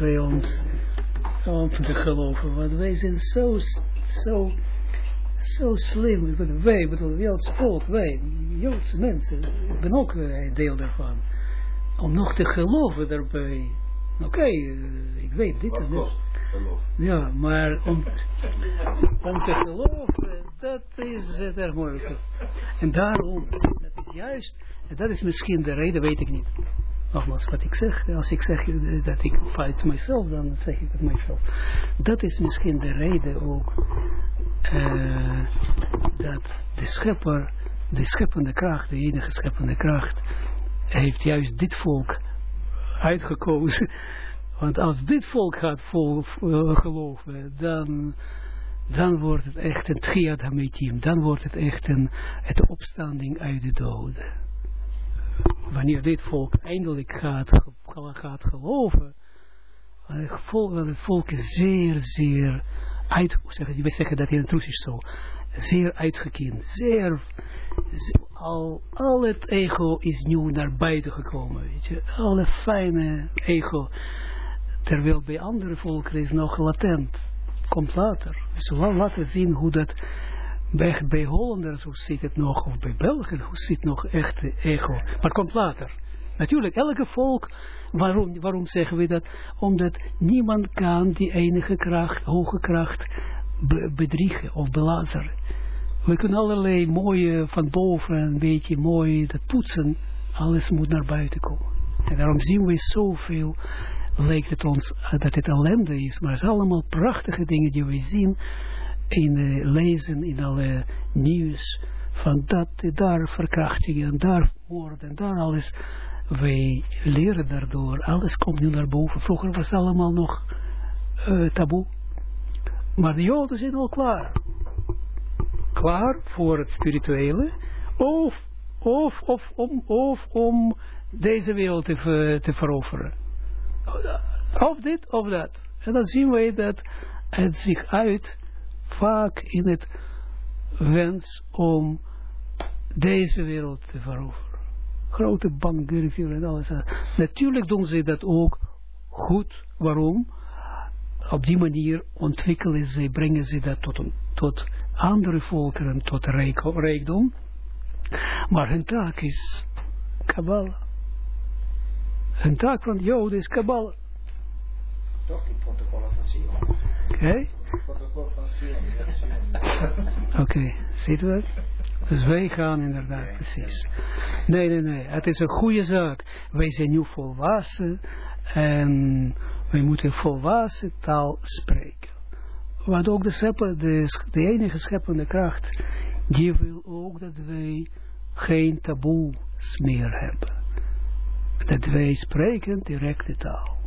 wij ons om te geloven, want wij zijn zo, zo, zo slim, wij, bedoel, Joods volk, wij, Joodse mensen, ik ben ook een deel daarvan, om nog te geloven daarbij. Oké, uh, ik weet dit en. Ja, maar om, om te geloven, dat is het erg moeilijk. En daarom, dat is juist, en dat is misschien de reden, weet ik niet. Nogmaals, wat ik zeg, als ik zeg dat ik fight myself, dan zeg ik het myself. Dat is misschien de reden ook, uh, dat de schepper, de scheppende kracht, de enige scheppende kracht, heeft juist dit volk uitgekozen want als dit volk gaat vol, uh, geloven, dan, dan wordt het echt een triad. Dan wordt het echt een het opstanding uit de doden. Wanneer dit volk eindelijk gaat, gaat geloven, het volk, het volk is zeer, zeer uit, zeggen, we zeggen dat in het Russisch zo, zeer uitgekend, zeer, al, al het ego is nu naar buiten gekomen, weet je, alle fijne ego, Terwijl bij andere volkeren is nog latent. Komt later. We zullen laten zien hoe dat bij, bij Hollanders, hoe zit het nog, of bij Belgen, hoe zit nog echt ego. Maar komt later. Natuurlijk, elke volk, waarom, waarom zeggen we dat? Omdat niemand kan die enige kracht, hoge kracht, bedriegen of belazeren. We kunnen allerlei mooie van boven, een beetje mooi dat poetsen, alles moet naar buiten komen. En daarom zien we zoveel lijkt het ons dat het ellende is, maar het zijn allemaal prachtige dingen die we zien in uh, lezen, in alle nieuws, van dat, daar verkrachtingen, daar moorden, daar alles. Wij leren daardoor, alles komt nu naar boven. Vroeger was het allemaal nog uh, taboe. Maar de Joden zijn al klaar. Klaar voor het spirituele, of, of, of, om, om deze wereld te, te veroveren. Of dit of dat. En dan zien wij dat het zich uit vaak in het wens om deze wereld te veroveren. Grote bankdirecteuren en alles. Natuurlijk doen ze dat ook goed. Waarom? Op die manier ontwikkelen ze, brengen ze dat tot, een, tot andere volkeren, tot rijkdom. Maar hun taak is Kabbalah. Een taak van Joden is Kabbalah. Toch, die protocollen van Sion. Oké. Okay. van Sion. Oké, ziet u het? Dus wij gaan inderdaad, nee, precies. Nee, nee, nee. Het is een goede zaak. Wij zijn nu volwassen en wij moeten volwassen taal spreken. Want ook de, schepper, de, de enige scheppende kracht, die wil ook dat wij geen taboes meer hebben dat wij spreken directe taal.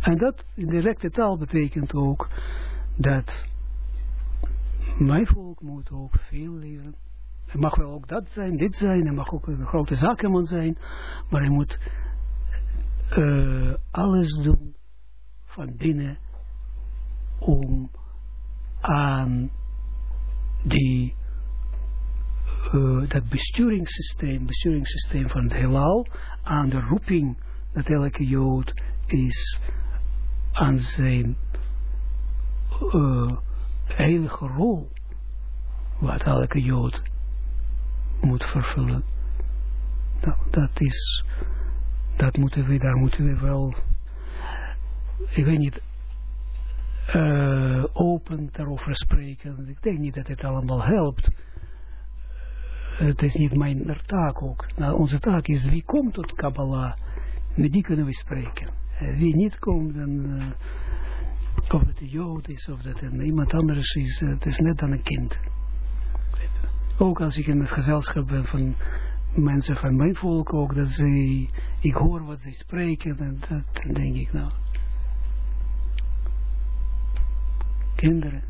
En dat directe taal betekent ook dat mijn volk moet ook veel leren. Het mag wel ook dat zijn, dit zijn, het mag ook een grote zakenman zijn, maar hij moet uh, alles doen van binnen om aan die uh, dat besturingssysteem, besturingssysteem van het heelal, aan de roeping dat elke Jood is aan zijn uh, heilige rol, wat elke Jood moet vervullen. Nou, dat is, dat moeten we, daar moeten we wel, ik weet niet, uh, open daarover spreken. Ik denk niet dat het allemaal helpt het is niet mijn taak ook. Nou, onze taak is wie komt tot Kabbalah, met die kunnen we spreken. Wie niet komt, dan, uh, of dat een Jood is, of dat een, iemand anders is, uh, het is net dan een kind. Ook als ik in het gezelschap ben van mensen van mijn volk ook, dat ze, ik hoor wat ze spreken, en dat, denk ik nou, kinderen,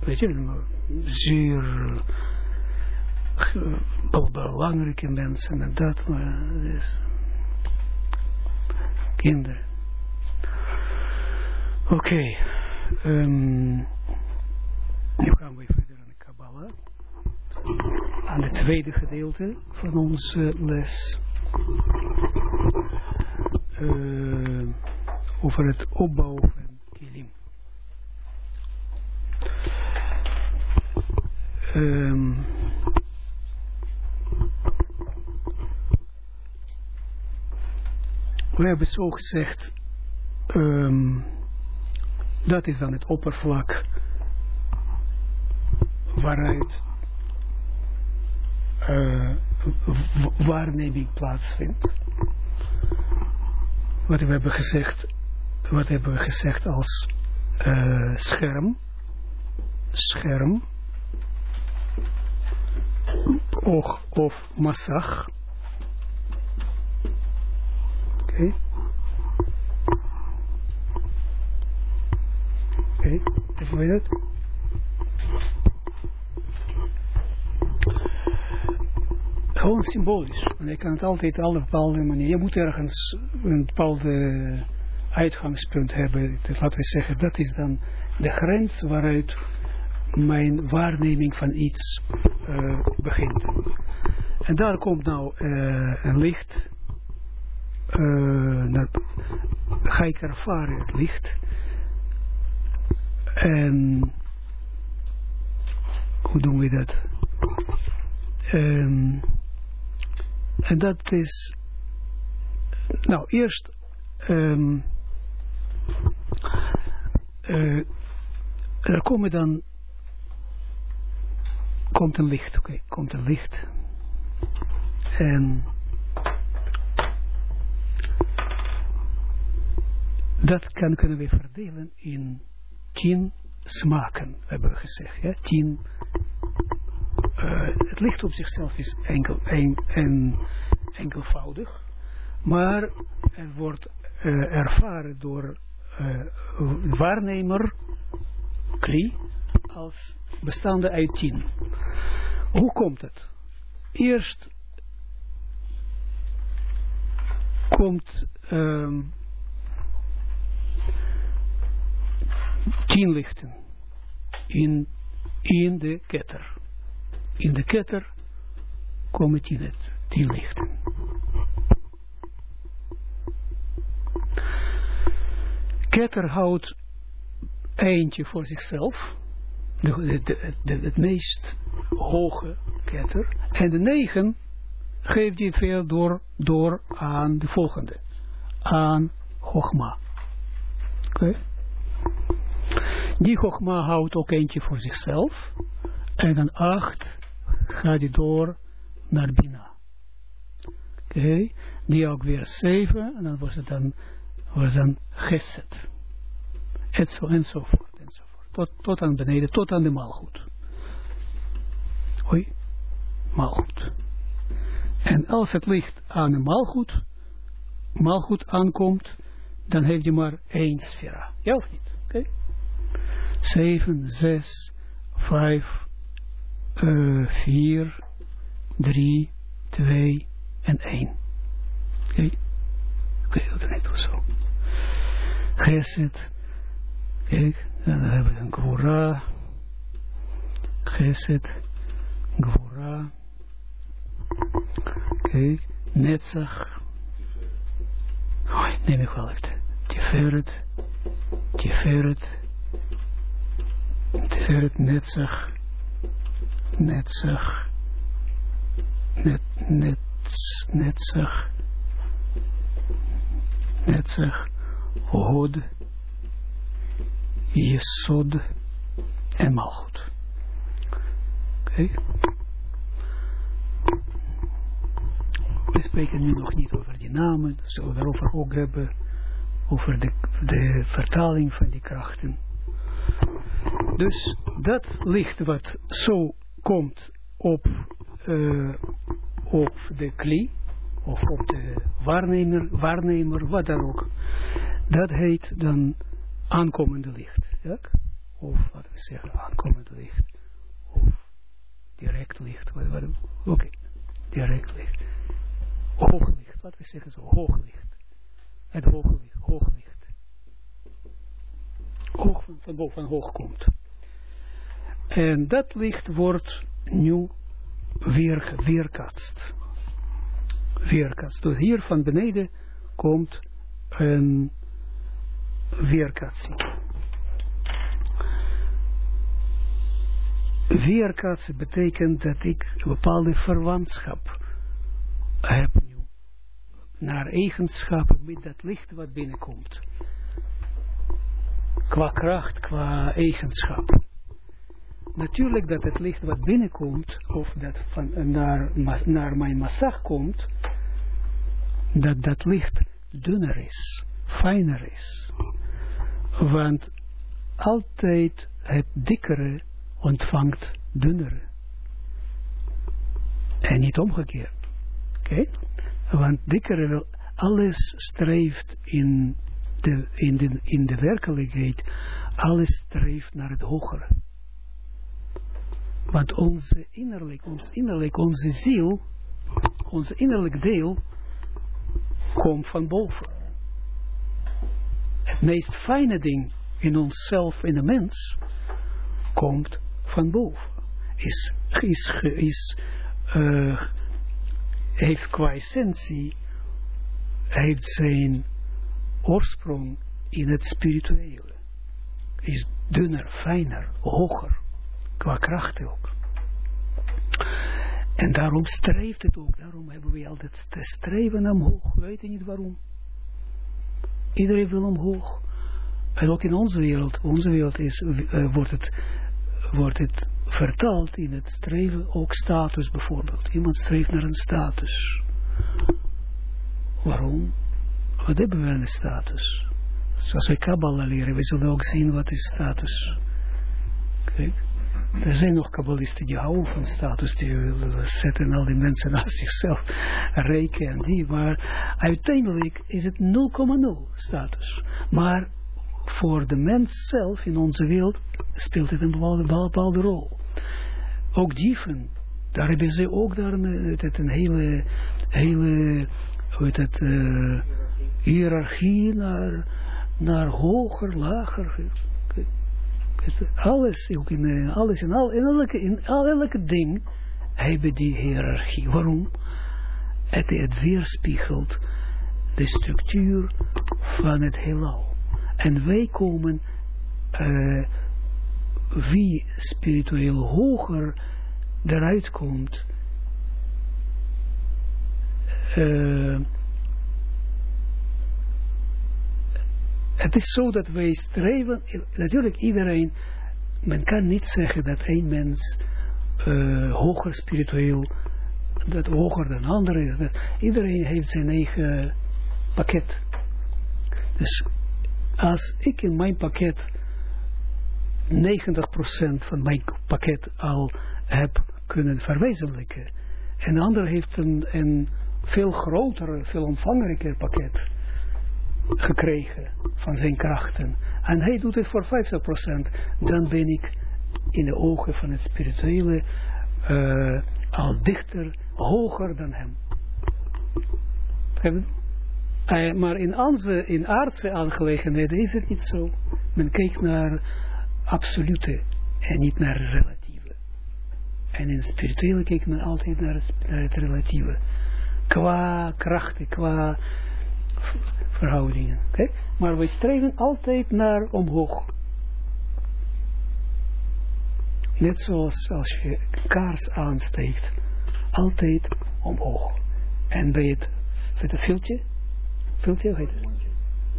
weet je, zeer belangrijke mensen en dat, maar is kinderen. Oké, okay. um, nu gaan we verder aan de Kabbalah, aan het tweede gedeelte van onze les. Uh, over het opbouwen van kilim. Ehm, we hebben zo gezegd, ehm, dat is dan het oppervlak waaruit uh, waarneming plaatsvindt. Wat we hebben gezegd, wat hebben we gezegd als uh, scherm, scherm, oog of massag. Oké. Weet het. Gewoon symbolisch. En je kan het altijd op een bepaalde manier. Je moet ergens een bepaalde uitgangspunt hebben. Dus laten we zeggen, dat is dan de grens waaruit mijn waarneming van iets uh, begint. En daar komt nou uh, een licht. Uh, dat ga ik ervaren, het licht. En hoe doen we dat? Um, en dat is, nou eerst, um, uh, er komen dan, komt een licht, oké, komt een licht. En dat kan, kunnen we verdelen in tien smaken, hebben we gezegd, ja, tien uh, het licht op zichzelf is enkel, en, en, enkelvoudig, maar het wordt uh, ervaren door uh, waarnemer, kli, als bestaande uit tien. Hoe komt het? Eerst komt um, tien lichten in, in de ketter in de ketter komen tien, het, tien lichten. Ketter houdt eentje voor zichzelf, de, het meest hoge ketter, en de negen geeft hij veel door, door aan de volgende, aan Chogma. Oké? Okay. Die Chogma houdt ook eentje voor zichzelf, en dan acht gaat hij door naar Bina. Oké, die ook weer 7 en dan was het dan, was dan Geset. En zo enzovoort enzovoort. Tot, tot aan beneden, tot aan de maalgoed. Hoi, maalgoed. En als het licht aan de maalgoed, maalgoed aankomt, dan heeft hij maar één sfera. Ja of niet? Oké. 7, 6, 5, uh, 4, 3, 2 en 1. Oké, okay. okay, dat net zo. Geset, kijk, dan hebben we een Gwora, Geset, Gwora, kijk, Netzach, oh, neem ik wel even, Tiferet, Tiferet, Tiferet, Netzach, netzach, net, net, netzach, netzach, hod, jesod en malchut. Oké. We spreken nu nog niet over die namen, zullen we daarover ook hebben, over de, de vertaling van die krachten. Dus dat licht wat zo komt op, uh, op de kli, of op de waarnemer, waarnemer, wat dan ook. Dat heet dan aankomende licht. Ja? Of laten we zeggen aankomende licht. Of direct licht. Oké, direct licht. Hooglicht, laten we zeggen zo, hooglicht. Het hooglicht, hooglicht. Hoog van, boven hoog komt. En dat licht wordt nu weer, weerkatst. Weerkatst. Dus hier van beneden komt een, weerkaatsen. Weerkaatsen betekent dat ik een bepaalde verwantschap heb nu naar eigenschappen met dat licht wat binnenkomt. Qua kracht, qua eigenschap. Natuurlijk dat het licht wat binnenkomt, of dat van, naar, naar mijn massag komt, dat dat licht dunner is, fijner is. Want altijd het dikkere ontvangt dunnere. En niet omgekeerd. Oké? Want dikkere wil, alles streeft in de, in, de, in de werkelijkheid, alles streeft naar het hogere. Want onze innerlijk, ons innerlijk, onze ziel, ons innerlijk deel, komt van boven. Het meest fijne ding in onszelf, in de mens, komt van boven. Is, is, is uh, heeft qua essentie, heeft zijn oorsprong in het spirituele. Is dunner, fijner, hoger, qua kracht ook. En daarom streeft het ook, daarom hebben we altijd te streven omhoog, we weten niet waarom. Iedereen wil omhoog. En ook in onze wereld, onze wereld is, uh, wordt, het, wordt het vertaald in het streven, ook status bijvoorbeeld. Iemand streeft naar een status. Waarom? Wat hebben we een status? Zoals we Kabbalah leren, we zullen ook zien wat is status. Kijk, er zijn nog kabbalisten die houden van status, die willen zetten al die mensen naast zichzelf, rekenen en die, maar uiteindelijk is het 0,0 status. Maar voor de mens zelf in onze wereld speelt het een bepaalde, bepaalde rol. Ook dieven, daar hebben ze ook daar een, een hele, hele hoe heet het, uh, hiërarchie naar, naar hoger, lager. Alles, ook in, alles in, al, in, elke, in elke ding hebben die hiërarchie. Waarom? Het, het weerspiegelt de structuur van het heelal. En wij komen, uh, wie spiritueel hoger eruit komt, uh, het is zo dat wij streven, natuurlijk iedereen, men kan niet zeggen dat één mens uh, hoger spiritueel, dat hoger dan ander is. Dat iedereen heeft zijn eigen pakket. Dus als ik in mijn pakket 90% van mijn pakket al heb kunnen verwezenlijken. En de ander heeft een, een veel groter, veel omvangrijker pakket gekregen van zijn krachten. En hij doet het voor 50%. Dan ben ik in de ogen van het spirituele uh, al dichter, hoger dan hem. Uh, maar in, onze, in aardse aangelegenheden is het niet zo. Men kijkt naar absolute en niet naar relatieve. En in spirituele kijkt men altijd naar het, naar het relatieve. Qua krachten, qua verhoudingen. Okay? Maar we streven altijd naar omhoog. Net zoals als je kaars aansteekt, altijd omhoog. En bij het, bij het filtje, filtje heet het?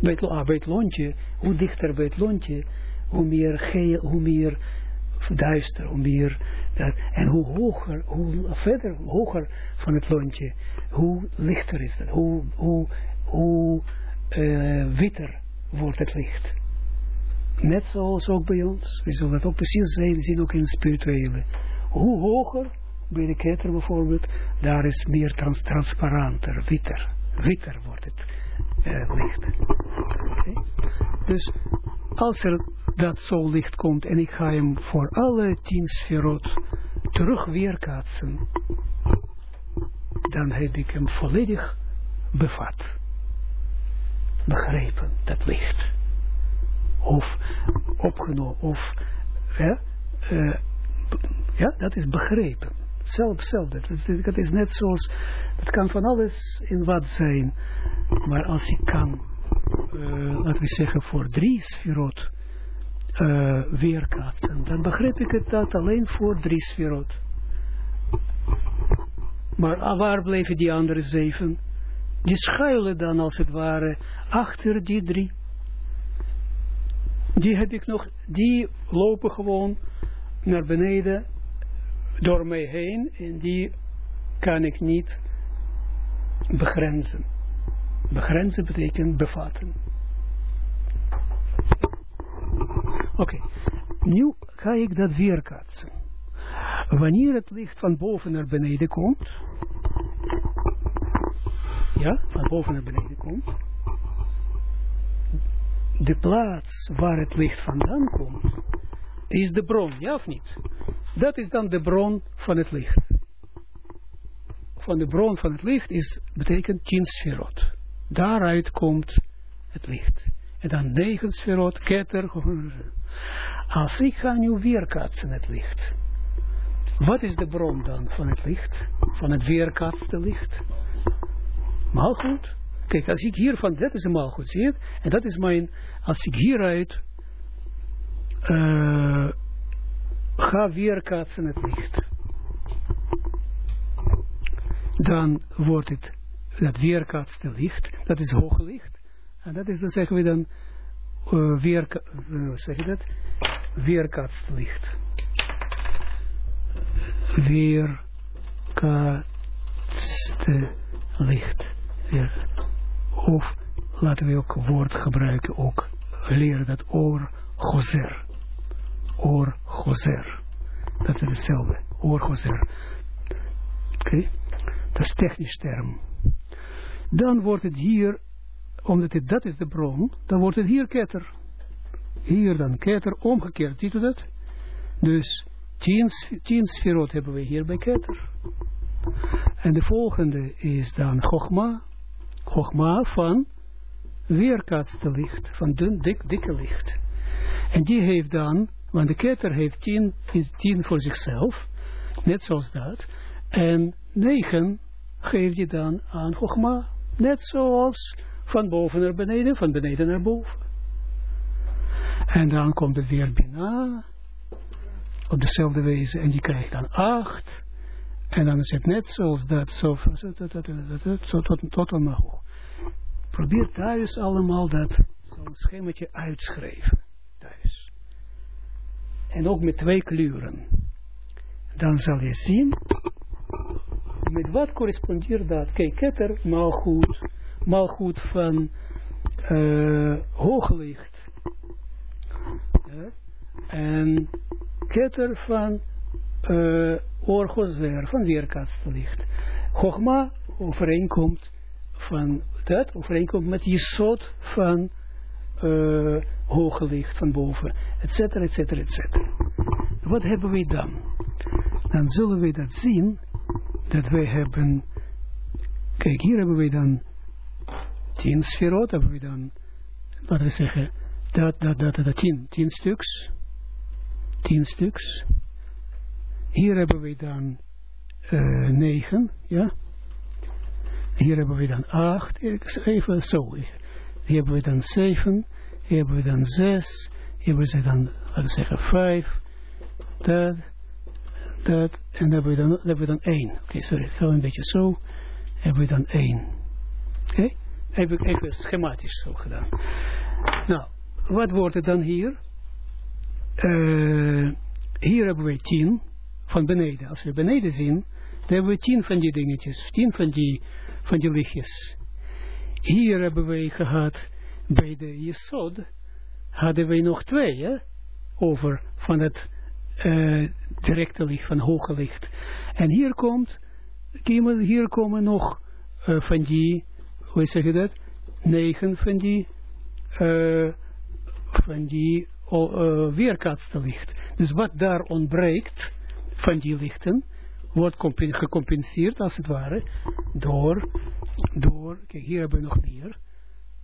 Bij het, bij het lontje, hoe dichter bij het lontje, hoe meer geel, hoe meer duister, hoe meer, dat, en hoe hoger, hoe verder, hoger van het lontje, hoe lichter is dat, hoe, hoe, hoe uh, witter wordt het licht. Net zoals ook bij ons, we zullen het ook precies zijn, zien ook in het spirituele. Hoe hoger, bij de ketter bijvoorbeeld, daar is meer trans transparanter, witter, witter wordt het uh, licht. Dus als er dat zo licht komt en ik ga hem voor alle tien sferot terug weerkaatsen, dan heb ik hem volledig bevat. Begrepen, dat licht. Of opgenomen, of ja, uh, ja, dat is begrepen. Zelf, zelf, dat is, dat is net zoals, het kan van alles in wat zijn, maar als ik kan uh, laten we zeggen, voor drie sferot uh, weerkaatsen. Dan begrijp ik het dat alleen voor drie sferot. Maar waar bleven die andere zeven? Die schuilen dan als het ware achter die drie. Die heb ik nog, die lopen gewoon naar beneden door mij heen en die kan ik niet begrenzen. Begrenzen betekent bevatten. Oké, nu ga ik dat weerkaatsen. Wanneer het licht van boven naar beneden komt, ja, van boven naar beneden komt, de plaats waar het licht vandaan komt, is de bron, ja of niet? Dat is dan de bron van het licht. Van de bron van het licht is, betekent tien sferot. Daaruit komt het licht. En dan negen sferot, ketter. Als ik ga nu weerkaatsen het licht. Wat is de bron dan van het licht? Van het weerkaatste licht? Maalgoed. Kijk, als ik hier van, dat is een maalgoed, zie je En dat is mijn, als ik hieruit uh, ga weerkaatsen het licht. Dan wordt het, dat weerkaatste licht, dat is hoog licht. En dat is, dan zeggen we dan, uh, weerka, uh, zeg je dat? Weerkaatste licht. Weerkaatste licht. Of laten we ook woord gebruiken, ook leren dat oor gozer. Oor gozer. Dat is hetzelfde. Oor gozer. Oké. Dat is technisch term. Dan wordt het hier, omdat het, dat is de bron, dan wordt het hier ketter. Hier dan ketter, omgekeerd. Ziet u dat? Dus tien, tien sferot hebben we hier bij ketter. En de volgende is dan Chogma. Chogma van weerkaatste licht, van dun, dik, dikke licht. En die heeft dan, want de ketter heeft tien, tien voor zichzelf, net zoals dat. En negen geeft hij dan aan Chogma, net zoals van boven naar beneden, van beneden naar boven. En dan komt het weer Bina, op dezelfde wijze, en die krijgt dan acht. En dan is het net zoals dat, zo, zo, zo tot, tot omhoog. Probeer thuis allemaal dat, zo'n schemaatje uitschrijven. Thuis. En ook met twee kleuren. Dan zal je zien, met wat correspondeert dat? Kijk, ketter, maalgoed, maalgoed van uh, hooglicht. Ja? En ketter van uh, orgozer, van weerkaatste licht. Chogma overeenkomt van dat, overeenkomt met je soort van uh, hoge licht van boven, et cetera, et cetera, et cetera. Wat hebben we dan? Dan zullen we dat zien, dat wij hebben, kijk, hier hebben we dan tien sferot, hebben we dan, laten we zeggen, dat, dat, dat, dat, tien, tien stuks, tien stuks, hier hebben we dan uh, negen, ja. Hier hebben we dan acht, even zo. Hier hebben we dan zeven, hier hebben we dan zes, hier hebben we dan, laten we zeggen, vijf, dat, dat, en dan hebben we dan, hebben we dan één. Oké, okay, sorry, zo een beetje zo, hebben we dan één. Oké, okay? heb ik even schematisch zo gedaan. Nou, wat wordt het dan hier? Uh, hier hebben we tien, van beneden. Als we beneden zien, dan hebben we tien van die dingetjes, tien van die, van die lichtjes. Hier hebben we gehad, bij de Jesod, hadden we nog twee, hè, over van het uh, directe licht, van hoge licht. En hier komt, hier komen nog uh, van die, hoe zeg je dat, negen van die, uh, van die weerkaatste licht. Dus wat daar ontbreekt, van die lichten wordt gecompenseerd als het ware door, door, kijk hier hebben we nog meer,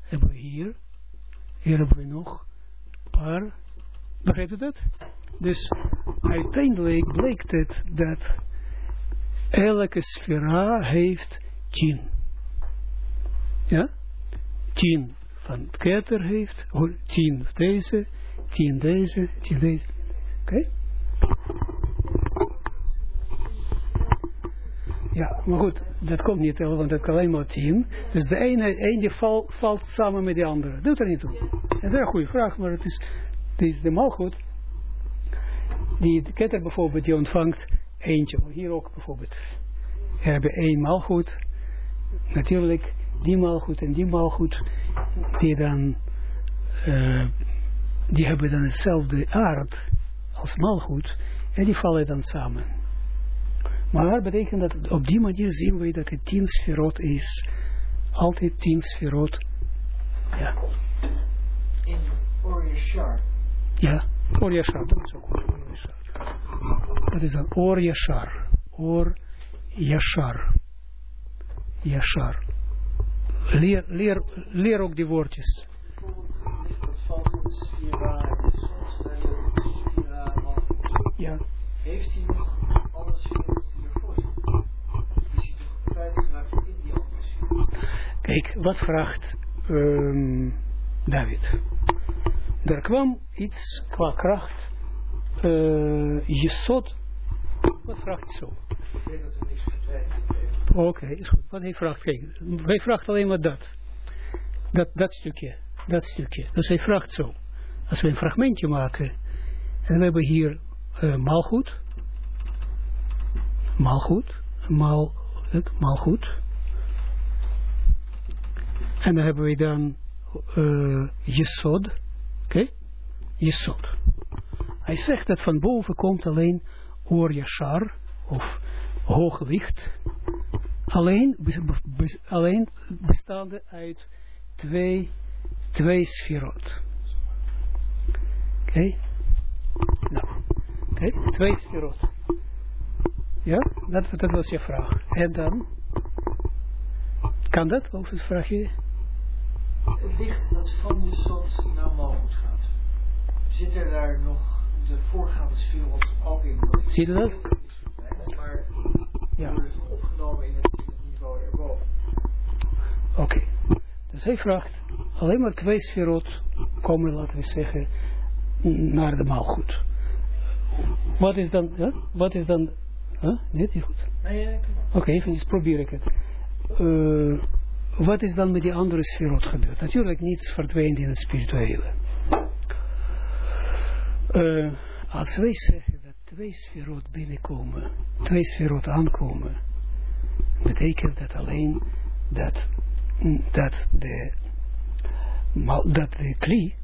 hebben we hier, hier hebben we nog een paar, begrijpt u dat? Dus uiteindelijk blijkt het dat elke sfera heeft tien. Ja? Tien van ketter heeft, tien deze, tien deze, tien deze. Oké? Ja, maar goed, dat komt niet, want het kan alleen maar tien. Dus de ene, ene val, valt samen met de andere. Doet er niet toe. Dat is een goede vraag, maar het is, het is de malgoed. Die ketter bijvoorbeeld, die ontvangt eentje. Hier ook bijvoorbeeld. We hebben één malgoed. Natuurlijk, die malgoed en die malgoed, die dan, uh, die hebben dan hetzelfde aard als malgoed. En die vallen dan samen. Maar betekent dat op die manier zien we dat het tien sferot is. Altijd tien sferot. Ja. In Oryashar. Ja, Oryashar, dat is ook goed. Dat is dan Oryashar. Or Yashar. Yashar. Leer, leer, leer ook die woordjes. Ja. Heeft hij nog alle sferot die ervoor zitten? Is hij toch kwijtgeraakt in die andere sferot? Kijk, wat vraagt um, David? Er kwam iets qua kracht, uh, Jesod, wat vraagt zo? Oké, okay, is goed. Wat hij vraagt, kijk, hij vraagt alleen maar dat. Dat, dat stukje, dat stukje. Dus hij vraagt zo. Als we een fragmentje maken, en we hebben hier uh, maalgoed, maalgoed, maal, maalgoed. En dan hebben we dan uh, Jesod, oké? Jesod. Hij zegt dat van boven komt alleen Or Yashar, of hoog licht, alleen, alleen bestaande uit twee, twee sferot. Oké? Nou, oké, twee sferot. Ja, dat, dat was je vraag. En dan? Kan dat? Of het vraag je? Het licht dat van je zot naar Malgoed gaat. Zit er daar nog de voorgaande sferot ook in? Zie je dat? Maar ja. wordt opgenomen in het niveau erboven. Oké. Okay. Dus hij vraagt, alleen maar twee sferot komen, laten we zeggen, naar de maalgoed. Wat is dan, ja? wat is dan, huh? dit is goed? Nee, ja, Oké, okay, even probeer ik het. Uh, wat is dan met die andere sferot gebeurd? Natuurlijk niets verdwijnt in het spirituele. Uh, als wij zeggen dat twee sferot binnenkomen, twee sferot aankomen, betekent dat alleen dat, dat de dat de kli,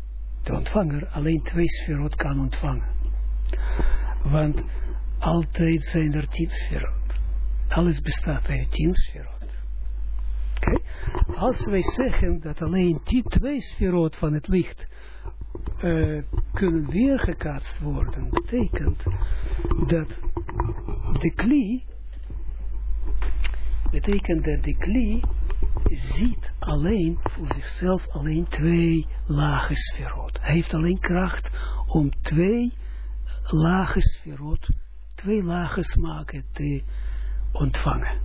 de ontvanger, alleen twee sferot kan ontvangen. Want altijd zijn er tien sferot. Alles bestaat uit tien sferot. Als wij zeggen dat alleen die twee sferot van het licht uh, kunnen weergekaatst worden, betekent dat de kli, betekent dat de kli ziet alleen voor zichzelf alleen twee lage sferot. Hij heeft alleen kracht om twee lage sferot, twee lage smaken te ontvangen.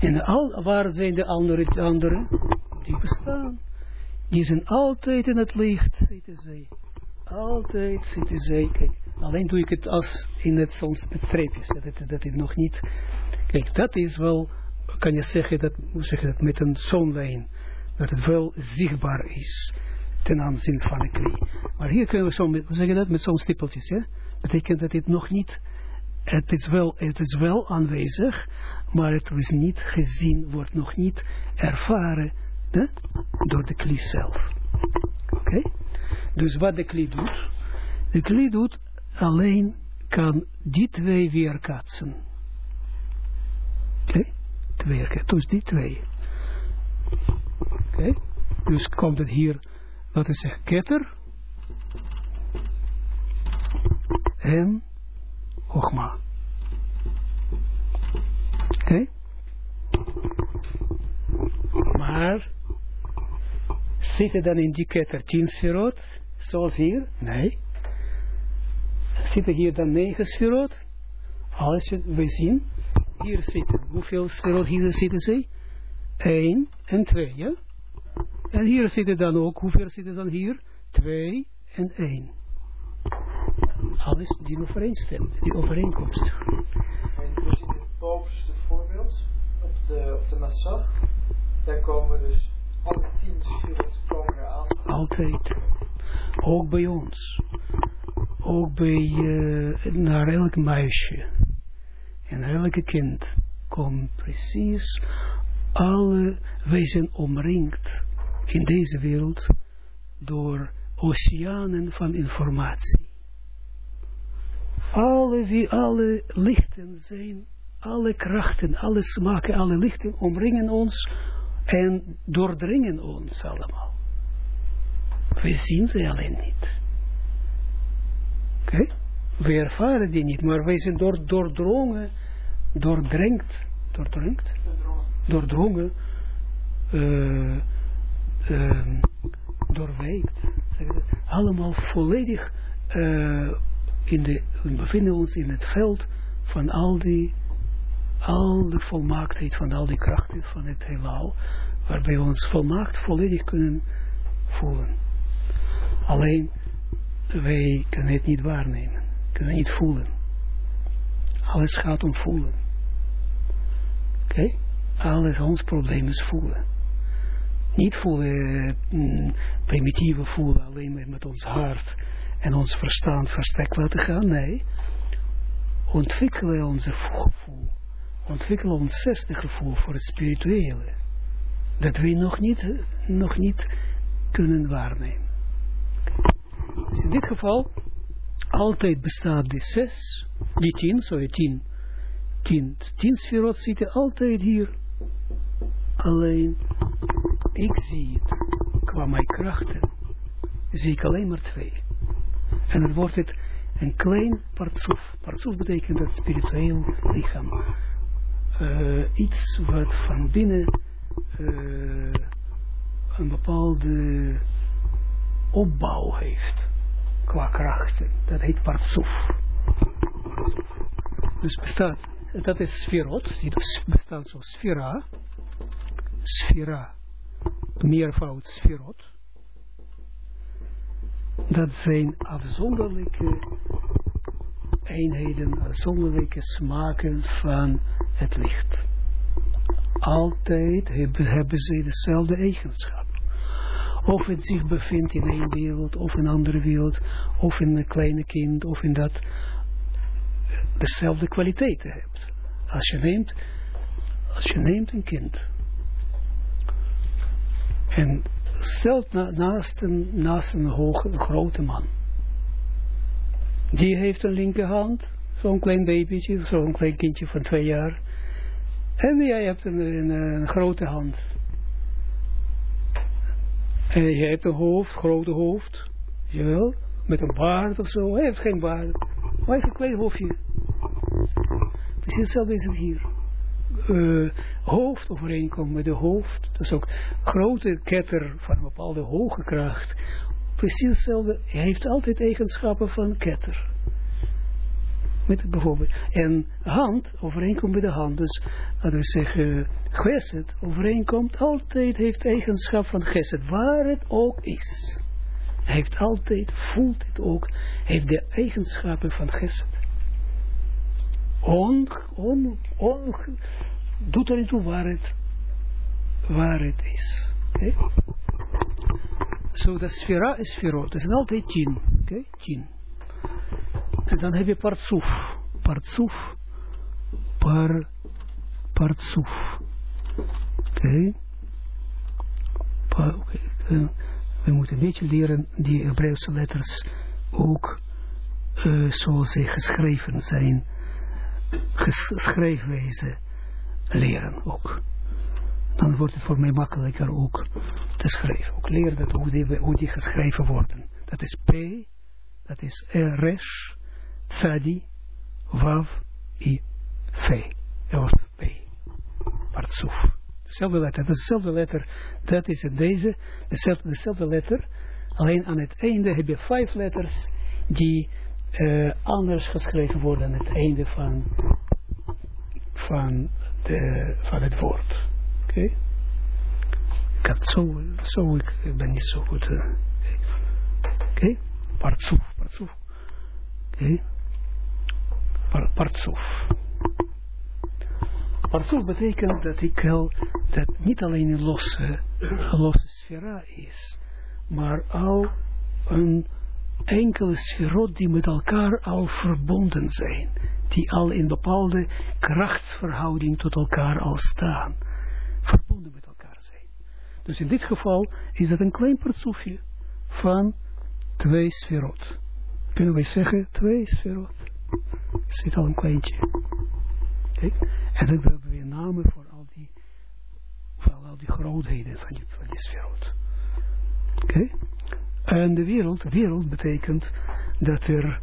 En al, waar zijn de andere, de andere? Die bestaan. Die zijn altijd in het licht, zitten zij. Altijd zitten zij. Kijk, alleen doe ik het als in het soms met. Dat, dat het nog niet. Kijk, dat is wel, kan je zeggen, dat, hoe zeg je dat, met een zonlijn. Dat het wel zichtbaar is ten aanzien van de knie. Maar hier kunnen we zo, met, hoe zeg dat, met zo'n stippeltjes? Dat betekent dat dit nog niet, het is wel, het is wel aanwezig, maar het is niet gezien, wordt nog niet ervaren door de klie zelf. Oké? Dus wat de klie doet, de klie doet alleen kan die twee weerkaatsen. Oké? Okay? Dus die twee. Oké? Dus komt het hier, wat is zeggen, ketter en Ochma. Oké? Okay? Maar zitten dan in die ketter tien sferot, zoals hier? Nee. Zitten hier dan negen sferot? Als we zien, hier zitten, hoeveel sferot hier zitten ze? 1 en 2, ja? En hier zit het dan ook, hoeveel zit het dan hier? 2 en 1. Alles die overeenstemmen, die overeenkomst. En je ziet het bovenste voorbeeld op de, op de massag. Daar komen dus alle tien sfeerot komen aan. Altijd. Ook bij ons. Ook bij, uh, naar elk meisje. En elke kind komt precies alle, wij zijn omringd in deze wereld door oceanen van informatie. Alle, wie, alle lichten zijn, alle krachten, alle smaken, alle lichten omringen ons en doordringen ons allemaal. We zien ze alleen niet. Oké? Okay? We ervaren die niet, maar wij zijn door, doordrongen, doordrenkt, doordrenkt, doordrongen, uh, uh, doorweekt, allemaal volledig uh, we bevinden ons in het veld van al die, al de volmaaktheid van al die krachten van het heelal, waarbij we ons volmaakt volledig kunnen voelen. Alleen, wij kunnen het niet waarnemen, kunnen niet voelen. Alles gaat om voelen. Oké? Alles, ons probleem is voelen. Niet voelen, mm, primitieve voelen, alleen met, met ons hart en ons verstand verstek laten gaan. Nee. Ontwikkelen onze gevoel. Ontwikkelen ons zesde gevoel voor het spirituele. Dat we nog niet, nog niet kunnen waarnemen. Dus in dit geval, altijd bestaat die zes, die tien, sorry, tien, tien, tien sferot zitten altijd hier. Alleen, ik zie het, qua mijn krachten, zie ik alleen maar twee. En dan wordt het een klein partsoef. Partsoef betekent het spiritueel lichaam. Uh, iets wat van binnen uh, een bepaalde opbouw heeft. Qua krachten. Dat heet partsoef. Dus bestaat, dat is sferot. Die bestaat zo sfera. Sfera. Meervoud sferot dat zijn afzonderlijke eenheden, afzonderlijke smaken van het licht. Altijd hebben, ze dezelfde eigenschap. Of het zich bevindt in één wereld, of in een andere wereld, of in een kleine kind, of in dat dezelfde kwaliteiten hebt. Als je neemt, als je neemt een kind en stelt na, naast een, naast een hoge, grote man. Die heeft een linkerhand, zo'n klein babytje, zo'n klein kindje van twee jaar. En jij hebt een, een, grote hand. En jij hebt een hoofd, grote hoofd. Jawel, met een baard of zo. Hij heeft geen baard. Maar hij heeft een klein hoofdje. Precies hetzelfde is het hier uh, hoofd overeenkomt met de hoofd. Dat is ook grote ketter van een bepaalde hoge kracht. Precies hetzelfde. Hij heeft altijd eigenschappen van ketter. Met bijvoorbeeld. En hand overeenkomt met de hand. Dus laten we zeggen, geset overeenkomt altijd, heeft eigenschap van geset. Waar het ook is. Hij heeft altijd, voelt het ook, heeft de eigenschappen van geset on, on, on, doet er toe waar het, waar het is. Zo, so, de sfera is sferot. Dat zijn altijd tien. Oké, okay? tien. En dan heb je partsoef. Partsoef. Par, partsoef. Oké. Okay. We moeten een beetje leren die Hebreeuwse letters ook uh, zoals ze geschreven zijn schrijfwijze leren ook. Dan wordt het voor mij makkelijker ook te schrijven. Ook leren dat hoe, die, hoe die geschreven worden. Dat is P, dat is Resh, Tzadi, Wav, I, V. Of P. Partsoef. Dezelfde letter, dezelfde letter, dat is in deze, dezelfde, dezelfde letter. Alleen aan het einde heb je vijf letters die uh, anders geschreven worden aan het einde van, van, de, van het woord. Oké? Okay? Zo, zo ik, ben niet zo goed. Uh, Oké, okay. partsoef, partsoef. Oké, okay. Partsoef betekent dat ik wel, dat niet alleen een losse, losse sfera is, maar al een enkele sferot die met elkaar al verbonden zijn, die al in bepaalde krachtsverhouding tot elkaar al staan, verbonden met elkaar zijn. Dus in dit geval is dat een klein partsoefje van twee sferot. Kunnen wij zeggen twee sferot? Zit al een kleintje. Kijk, en dan hebben we namen voor al die, voor al die grootheden van die, van die sferot. Oké? En de wereld, wereld betekent dat er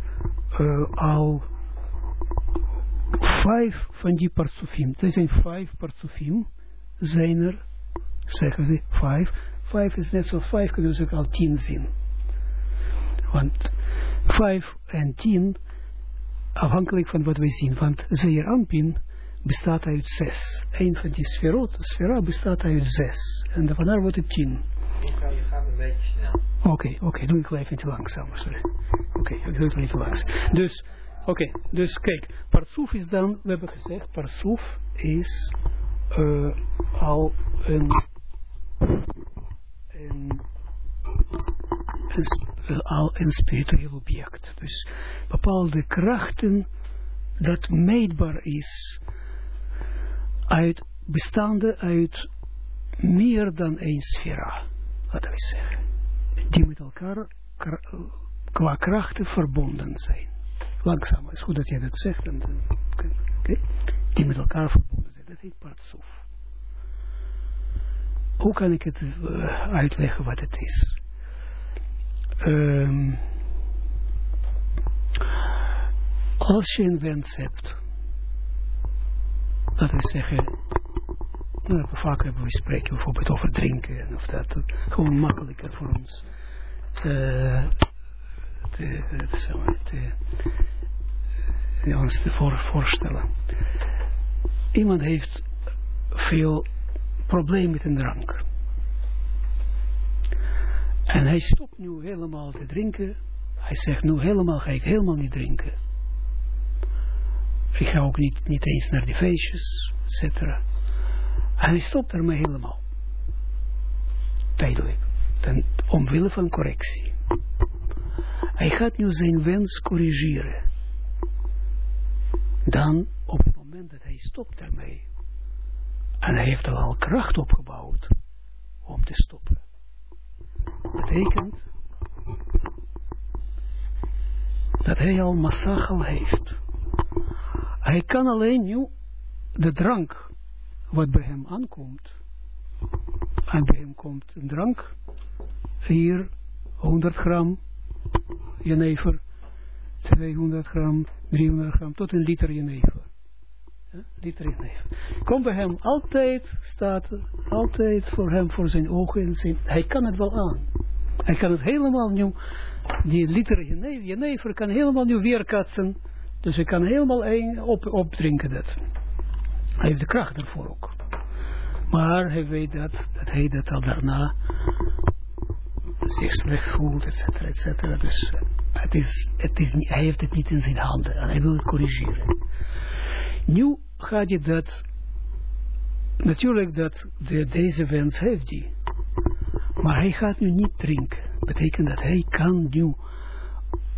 uh, al vijf van die partsofim, er zijn vijf partsofim, zijn er, zeggen ze, vijf. Vijf is net zo vijf, kunnen ze al tien zien. Want vijf en tien, afhankelijk van wat wij zien, want Zeer Ampin bestaat uit zes. Een van die sferot, sfera bestaat uit zes. En vandaar wordt het tien. Een beetje snel. Oké, oké, doe ik wel even te langzaam. Oké, ik doe het wel even langzaam. Dus, oké, dus kijk, parsoef is dan, we hebben gezegd, parsoef is uh, al een, een, een, al een spiritueel object. Dus bepaalde krachten dat meetbaar is uit, bestaande uit meer dan één sfera, laten we zeggen die met elkaar qua krachten verbonden zijn. Langzaam, is goed dat jij dat zegt. En, okay. Die met elkaar verbonden zijn. Dat heet partsoef. Hoe kan ik het uh, uitleggen wat het is? Um, als je een wens hebt, laten we zeggen, nou, vaak hebben we spreken bijvoorbeeld over drinken, of dat, gewoon makkelijker voor ons te, te, te, te, te ons te voor, voorstellen. Iemand heeft veel problemen met een drank. En hij stopt nu helemaal te drinken. Hij zegt nu helemaal, ga ik helemaal niet drinken. Ik ga ook niet, niet eens naar die feestjes, etc. Hij stopt ermee helemaal. Tijdelijk ten omwille van correctie. Hij gaat nu zijn wens corrigeren. Dan, op het moment dat hij stopt ermee, en hij heeft al kracht opgebouwd om te stoppen, betekent dat hij al massagel heeft. Hij kan alleen nu de drank, wat bij hem aankomt, en bij hem komt een drank, hier 100 gram jenever, 200 gram, 300 gram, tot een liter jenever. Ja, liter jenever. Komt bij hem altijd, staat altijd voor hem, voor zijn ogen en hij kan het wel aan. Hij kan het helemaal nu, die liter jenever, jenever kan helemaal nu weerkatsen, dus hij kan helemaal een op, opdrinken dat. Hij heeft de kracht ervoor ook. Maar hij weet dat, dat hij dat al daarna zich slecht voelt, et cetera, et cetera. Dus het is, het is hij heeft het niet in zijn handen en hij wil het corrigeren. Nu gaat je dat, natuurlijk dat de, deze wens heeft hij, maar hij gaat nu niet drinken. Betekent dat hij kan nu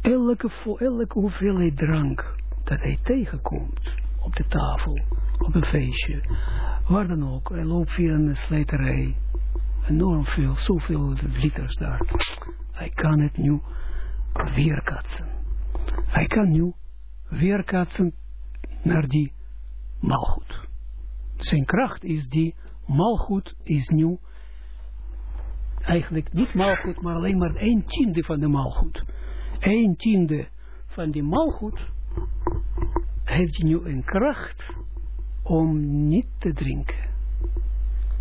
elke, elke hoeveelheid drank dat hij tegenkomt op de tafel, op een feestje, waar dan ook, hij loopt via een slijterij, enorm veel, zoveel liters daar. Hij kan het nu weerkatsen. Hij kan nu weerkatsen naar die malgoed. Zijn kracht is die malgoed is nu eigenlijk niet malgoed, maar alleen maar een tiende van de malgoed. Een tiende van die malgoed heeft hij nu een kracht om niet te drinken.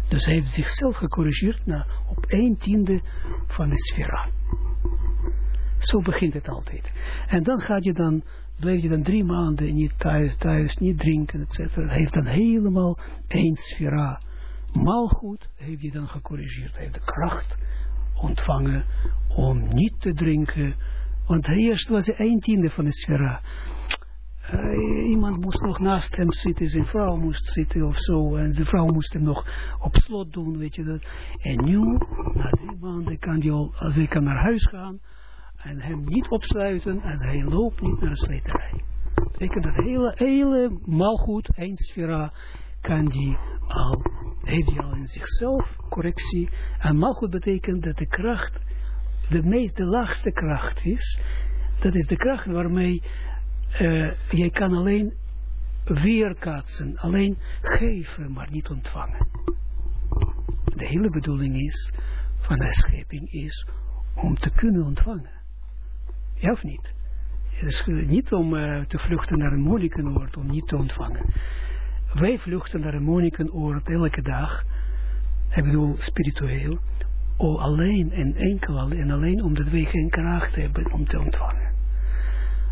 Dus hij heeft zichzelf gecorrigeerd naar op een tiende van de sfera. Zo begint het altijd. En dan gaat je dan, blijf je dan drie maanden niet thuis, thuis niet drinken, etc. Hij heeft dan helemaal één sfera maalgoed heeft hij dan gecorrigeerd. Hij heeft de kracht ontvangen om niet te drinken. Want eerst was hij een tiende van de sfera. Iemand moest nog naast hem zitten, zijn vrouw moest zitten of zo. En de vrouw moest hem nog op slot doen, weet je dat. En nu, na drie maanden, kan hij al, als hij kan naar huis gaan en hem niet opsluiten en hij loopt niet naar de. Dat betekent dat hele, hele malgoed, één sfera, kan die al, heeft in zichzelf correctie. En malgoed betekent dat de kracht, de meest, de laagste kracht is, dat is de kracht waarmee uh, jij kan alleen weerkaatsen, alleen geven, maar niet ontvangen. De hele bedoeling is, van de schepping is, om te kunnen ontvangen. Ja of niet? Het is niet om uh, te vluchten naar een monnikenoord, om niet te ontvangen. Wij vluchten naar een monnikenoord elke dag, ik bedoel spiritueel, alleen en enkel en alleen omdat wij geen kracht hebben om te ontvangen.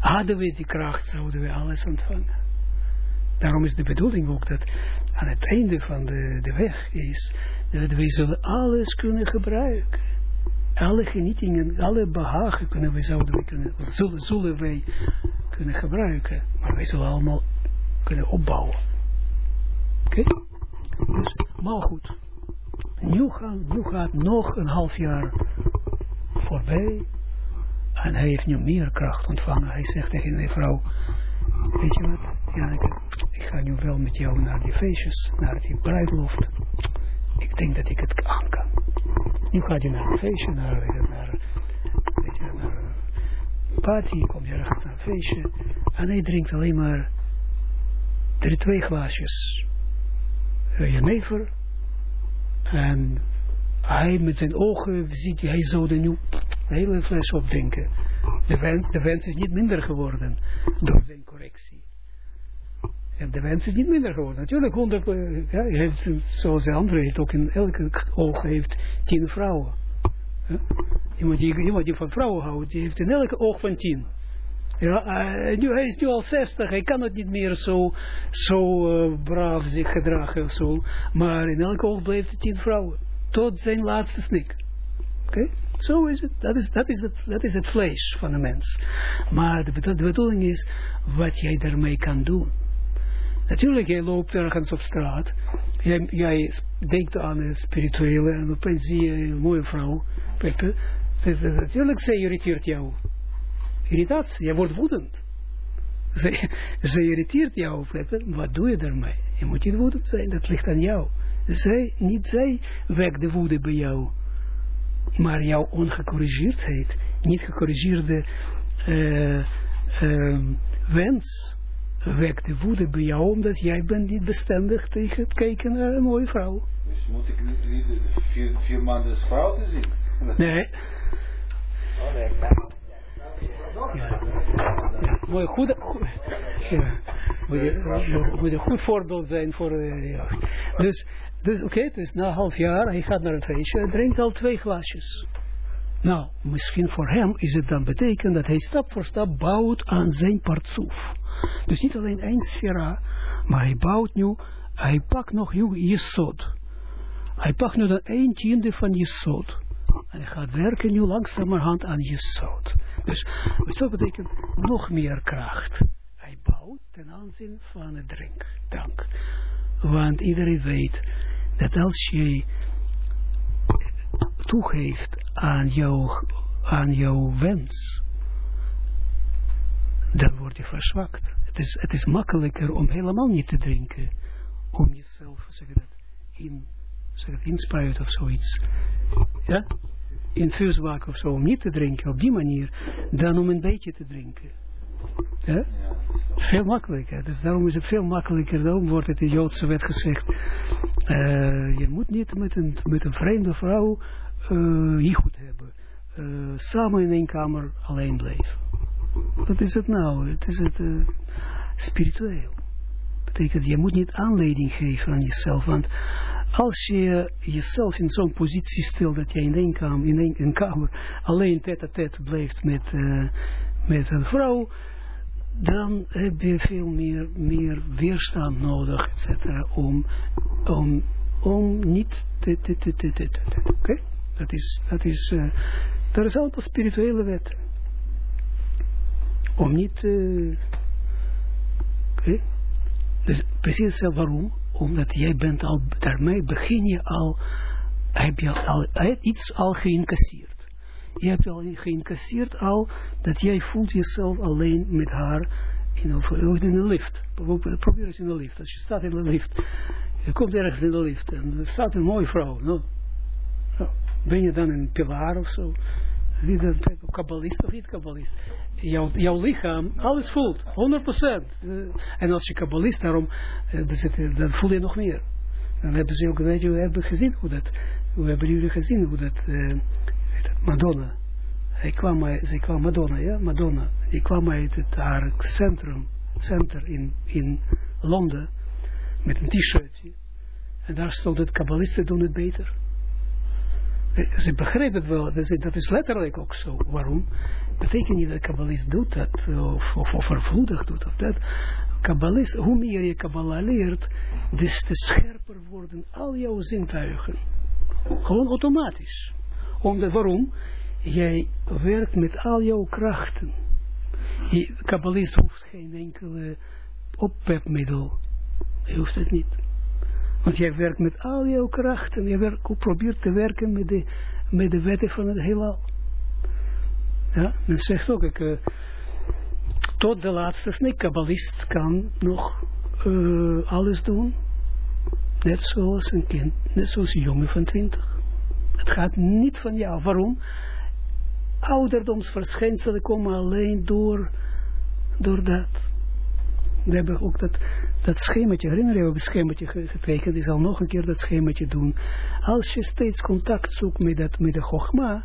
Hadden we die kracht, zouden we alles ontvangen. Daarom is de bedoeling ook dat aan het einde van de, de weg is, dat wij zullen alles kunnen gebruiken. Alle genietingen, alle behagen kunnen we, zouden we kunnen, zullen, zullen wij kunnen gebruiken. Maar wij zullen allemaal kunnen opbouwen. Oké? Dus, maar goed. Nu, gaan, nu gaat nog een half jaar voorbij. En hij heeft nu meer kracht ontvangen. Hij zegt tegen de vrouw, weet je wat, ja, ik, ga nu wel met jou naar die feestjes, naar die bruiloft. Ik denk dat ik het aan kan. Nu gaat hij naar een feestje, naar, naar, naar een party, komt je ergens naar een feestje. En hij drinkt alleen maar drie, twee glaasjes jenever. En hij met zijn ogen ziet, hij zo de nu hele fles opdenken. De wens, de wens is niet minder geworden door zijn correctie. En de wens is niet minder geworden. Natuurlijk, 100, uh, ja, heeft, zoals de andere heeft, ook in elke oog heeft tien vrouwen. Ja? Iemand, die, iemand die van vrouwen houdt, die heeft in elke oog van tien. Ja, nu, hij is nu al 60, hij kan het niet meer zo, zo uh, braaf zich gedragen zo. Maar in elke oog blijft het tien vrouwen. Tot zijn laatste snik. Oké? Okay? Zo is het. Dat is, dat, is het. dat is het vlees van de mens. Maar de, de bedoeling is wat jij daarmee kan doen. Natuurlijk, jij loopt ergens op straat. Jij, jij denkt aan een spirituele en opeens zie je een mooie vrouw. Natuurlijk, zij irriteert jou. Irritatie, jij wordt woedend. Ze irriteert jou. Wat doe je daarmee? Je moet niet woedend zijn, dat ligt aan jou. Zij, niet zij wekt de woede bij jou maar jouw ongecorrigeerdheid, niet gecorrigeerde uh, uh, wens, wekt de woede bij jou, omdat jij bent niet bestendig tegen het kijken naar een mooie vrouw. Dus moet ik niet, niet vier, vier maanden vrouw te zien? Nee. Oh nee, ja. Mooi, goed, goed, ja. moet, je, moet een goed voorbeeld zijn voor uh, ja. Dus dus oké, okay, dus na een half jaar, hij gaat naar een feestje, hij drinkt al twee glasjes. Nou, misschien voor hem is het dan betekent dat hij stap voor stap bouwt aan zijn partsoef. Dus niet alleen één sfera, maar hij bouwt nu, hij pakt nog Jesod. Hij pakt nu dan een tiende van Jesod. Hij gaat werken nu langzamerhand aan Jesod. Dus dat betekent nog meer kracht. Hij bouwt ten aanzien van het drink, dank. Want iedereen weet dat als je toegeeft aan jouw, aan jouw wens, dan word je verzwakt. Het is, het is makkelijker om helemaal niet te drinken, om jezelf, zeg dat, in, zeg inspuiten of zoiets. Ja? Infuus maken of zo, om niet te drinken op die manier, dan om een beetje te drinken. Ja? Veel makkelijker. Dus daarom is het veel makkelijker. Daarom wordt het in de Joodse wet gezegd. Uh, je moet niet met een, met een vreemde vrouw uh, goed hebben. Uh, samen in één kamer alleen blijven. Wat is het nou? Het is het spiritueel. Dat betekent, je moet niet aanleiding geven aan jezelf. Want als je jezelf in zo'n positie stelt dat je in één kamer, in één, kamer alleen tête-à-tête blijft met, met een vrouw, dan heb je veel meer, meer weerstand nodig, et cetera, om, om om niet te, te, te, te, te, te. Oké? Dat is, dat is, uh, dat is altijd spirituele wet. Om niet, uh, oké? Dus precies waarom? Omdat jij bent al, daarmee begin je al, heb je al, al iets al geïncasseerd. Je hebt al geïncasseerd al, dat jij voelt jezelf alleen met haar in een, in een lift. Probeer eens in de lift. Als je staat in de lift, je komt ergens in de lift en er staat een mooie vrouw. No? Ben je dan een pilaar of zo? Wie kabbalist of niet kabbalist? Jouw, jouw lichaam, alles voelt, 100%. Uh, en als je kabbalist daarom, uh, dan voel je nog meer. Dan hebben ze ook, weet je, we hebben gezien hoe dat, we hebben jullie gezien hoe dat, uh, Madonna, hij kwam, zij kwam Madonna, ja, Madonna, die kwam uit het, haar centrum, center in, in Londen, met een t-shirtje, en daar stond het kabbalisten doen het beter. Ze begrepen het wel, dat is letterlijk ook zo. Waarom? Betekent niet dat kabbalist doet dat, of, of overvloedig doet of dat. Kabbalist, hoe meer je Kabbalah leert, des te scherper worden al jouw zintuigen. Gewoon automatisch. Omdat, waarom? Jij werkt met al jouw krachten. Je, kabbalist hoeft geen enkele oppepmiddel. Je hoeft het niet. Want jij werkt met al jouw krachten. Je probeert te werken met de, met de wetten van het heelal. Ja, men zegt ook, ik, uh, tot de laatste snik, kabbalist kan nog uh, alles doen. Net zoals een kind, net zoals een jongen van twintig. Het gaat niet van jou. Waarom? Ouderdomsverschijnselen komen alleen door, door dat. We hebben ook dat, dat schemaatje, herinner je, we schemaatje getekend, ik zal nog een keer dat schemaatje doen. Als je steeds contact zoekt met, dat, met de Chogma,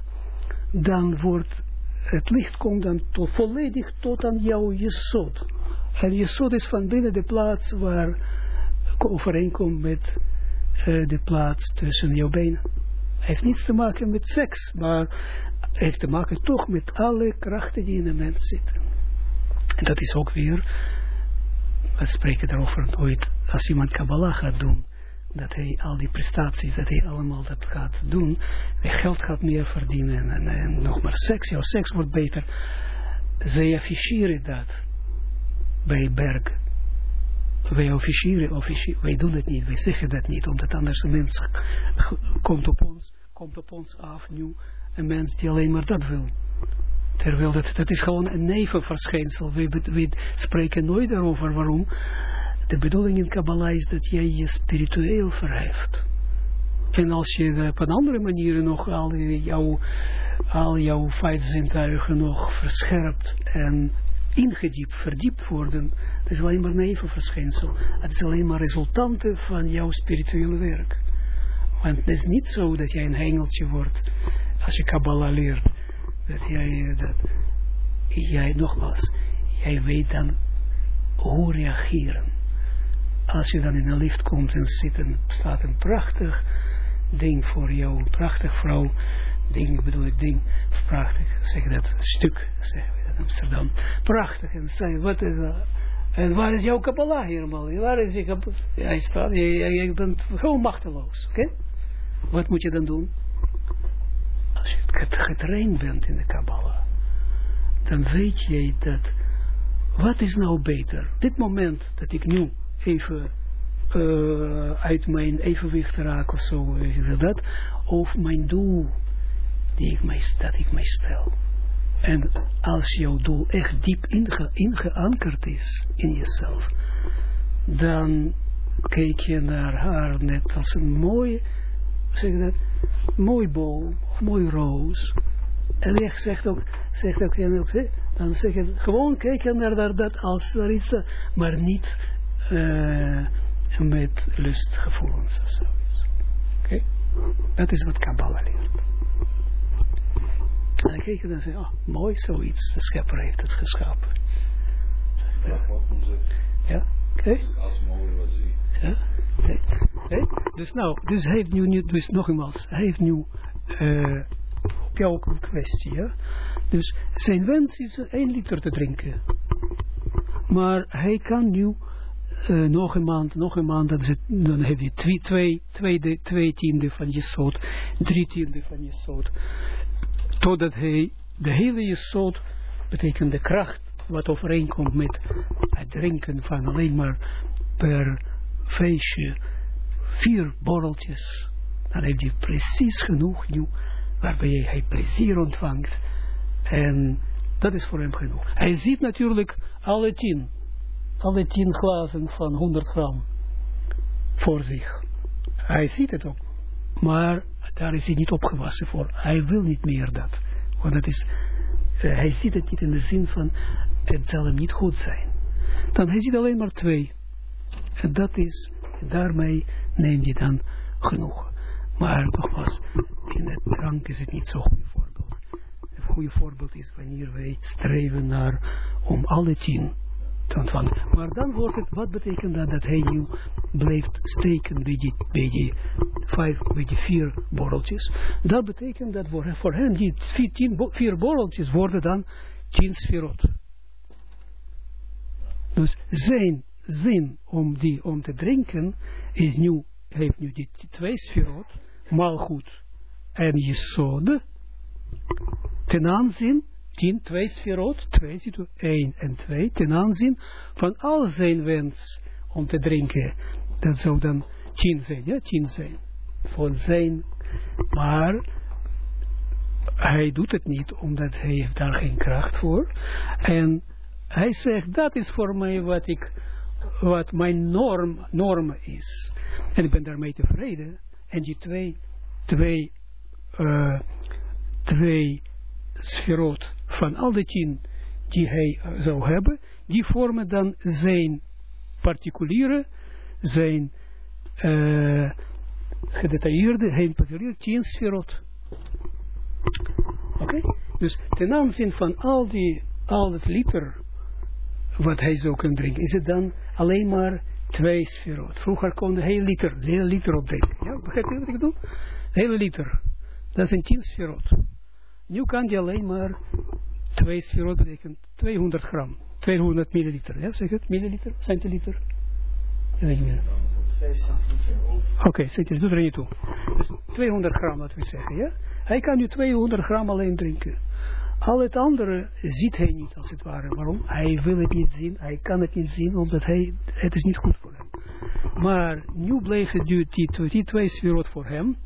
dan wordt het licht komt dan tot, volledig tot aan jouw jesod. En jesod is van binnen de plaats waar overeenkomt met uh, de plaats tussen jouw benen. Heeft niets te maken met seks, maar heeft te maken toch met alle krachten die in de mens zitten. En dat is ook weer, we spreken daarover ooit, als iemand Kabbalah gaat doen, dat hij al die prestaties, dat hij allemaal dat gaat doen, hij geld gaat meer verdienen en, en, nog maar seks, jouw seks wordt beter. Zij afficheren dat bij Berg. Wij officieren, officieren, wij doen het niet, wij zeggen dat niet, omdat anders een mens komt op ons, komt op ons af nu, een mens die alleen maar dat wil. Terwijl dat, dat is gewoon een nevenverschijnsel. We, we spreken nooit daarover waarom. De bedoeling in Kabbalah is dat jij je spiritueel verheft. En als je op een andere manier nog al jouw, al jouw vijf zintuigen nog verscherpt en ingediept, verdiept worden, dat is alleen maar nevenverschijnsel. Het is alleen maar resultanten van jouw spirituele werk. Want het is niet zo dat jij een hengeltje wordt als je Kabbalah leert, dat jij, dat, jij nogmaals, jij weet dan hoe reageren. Als je dan in een lift komt en zit en staat een prachtig ding voor jou, een prachtig vrouw, ding bedoel ik ding, prachtig, zeg dat, stuk, zeggen we in Amsterdam, prachtig, en zei, wat is dat? En waar is jouw Kabbalah helemaal? Waar is je Kabbalah? Hij staat, je bent gewoon machteloos, oké? Wat moet je dan doen? als je getraind bent in de Kabbalah, dan weet je dat, wat is nou beter? Dit moment dat ik nu even uh, uit mijn evenwicht raak of zo, dat, of mijn doel die ik mij, dat ik mij stel. En als jouw doel echt diep inge, ingeankerd is in jezelf, dan kijk je naar haar net als een mooie zeg dat, mooi boom, of mooi roos. En hij zegt ook, zegt ook, en ook dan zeg je, gewoon kijken naar, naar dat als er iets, maar niet uh, met lustgevoelens of zoiets. Oké? Okay? Dat is wat Kabbalah leert. En dan kijk je dan zeg oh, mooi zoiets, de schepper heeft het geschapen. Ja, oké? Okay? Als mooi wat. Ja. Okay. Dus nou, dus hij heeft nu, dus nogmaals, hij heeft nu uh, een kwestie, ja. Dus zijn wens is één liter te drinken. Maar hij kan nu eh, nog een maand, nog een maand, dan, het, dan heb je twee, twee, tweede, twee tiende van je zoot, drie tiende van je zoot. Totdat hij, de hele je zoot, betekent de kracht, wat overeenkomt met het drinken van alleen maar per feestje vier borreltjes. Dan heb je precies genoeg nu, waarbij hij plezier ontvangt. En dat is voor hem genoeg. Hij ziet natuurlijk alle tien alle tien glazen van 100 gram voor zich. Hij ziet het ook. Maar daar is hij niet opgewassen voor. Hij wil niet meer dat. Want het is, uh, hij ziet het niet in de zin van, het zal hem niet goed zijn. Dan hij ziet alleen maar twee. En dat is, daarmee neemt hij dan genoeg. Maar nogmaals, in het drank is het niet zo'n goed voorbeeld. Een goede voorbeeld is wanneer wij streven naar om alle tien te ontvangen. Maar dan wordt het, wat betekent dat, dat hij nu blijft steken bij die, bij die vijf, bij die vier borreltjes. Dat betekent dat voor, voor hem die vier, tien, vier borreltjes worden dan tien sferot. Dus zijn zin om, die, om te drinken is nu, heeft nu die twee sferot, malgoed en jesode, ten aanzien 10, 2 sferot, 2 ziet u, 1 en 2, ten aanzien van al zijn wens om te drinken. Dat zou dan 10 zijn, ja, 10 zijn. Van zijn, maar hij doet het niet, omdat hij heeft daar geen kracht voor. En hij zegt, dat is voor mij wat ik, wat mijn norm, norm is. En ik ben daarmee tevreden. En die twee, twee, uh, twee sferot van al de tien die hij uh, zou hebben, die vormen dan zijn particuliere, zijn uh, gedetailleerde, zijn particuliere tien sferot. Oké? Dus ten aanzien van al die, al het liter wat hij zou kunnen drinken, is het dan alleen maar twee sferot. Vroeger kon hij hele liter, hele liter opdrinken. Ja, begrijp je wat ik bedoel? Hele liter. Dat zijn tien sferot. Nu kan je alleen maar twee sferot betekent 200 gram. 200 milliliter, ja, zeg het? Milliliter? Centiliter? Ja, weet niet meer. 2 centiliter. Oké, okay, doet er niet toe. Dus 200 gram, laten we zeggen, ja. Hij kan nu 200 gram alleen drinken. Al het andere ziet hij niet, als het ware. Waarom? Hij wil het niet zien, hij kan het niet zien, omdat hij, het is niet goed voor hem. Maar nu bleef het die, die, twee voor hem.